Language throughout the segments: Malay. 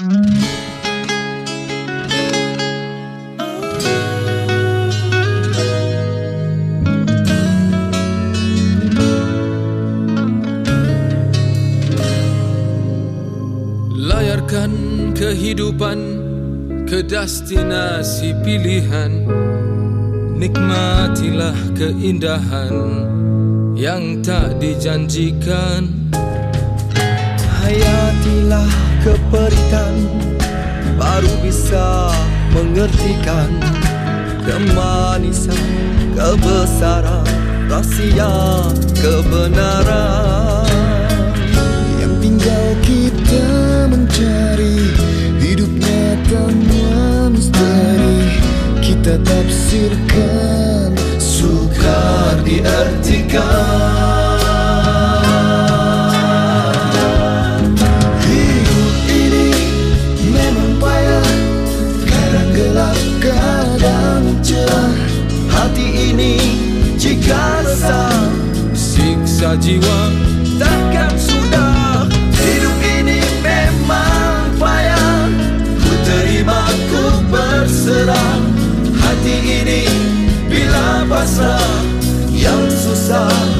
Layarkan kehidupan ke destinasi pilihan. Nikmatilah keindahan yang tak dijanjikan Hayatilah keperitan baru bisa mengertikan Kemanisan, kebesaran, rahsia, kebenaran. Yang tinggal kita mencari Hidup nyatanya misteri. Kita tafsirkan Sukar diartikan Siksa jiwa. Takkan sudah. Hidup ini memang payah. Ku terima, ku berserah. Hati ini bila pasrah. Yang susah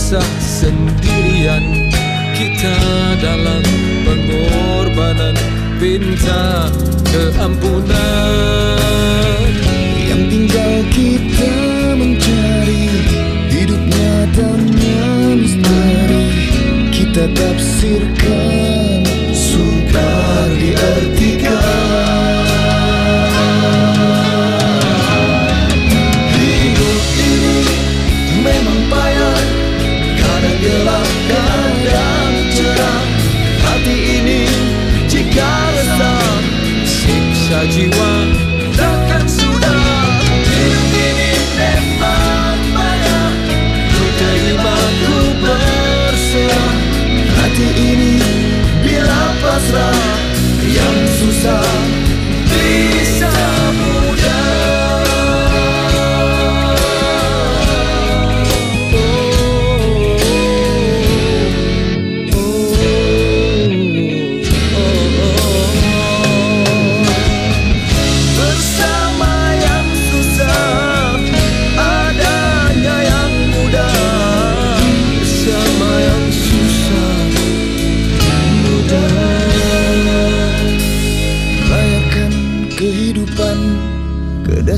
resah sendirian. Kita dalam pengorbanan pinta keampunan. Yang tinggal kita mencari Hidup nyatanya misteri Kita tafsirkan Sukar diartikan Hidup ini memang payah Kadang gelap, kadang cerah. Hati ini jika resah siksa jiwa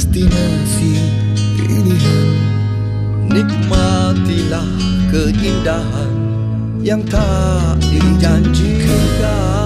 destinasi pilihan Nikmatilah keindahan Yang tak dijanjikan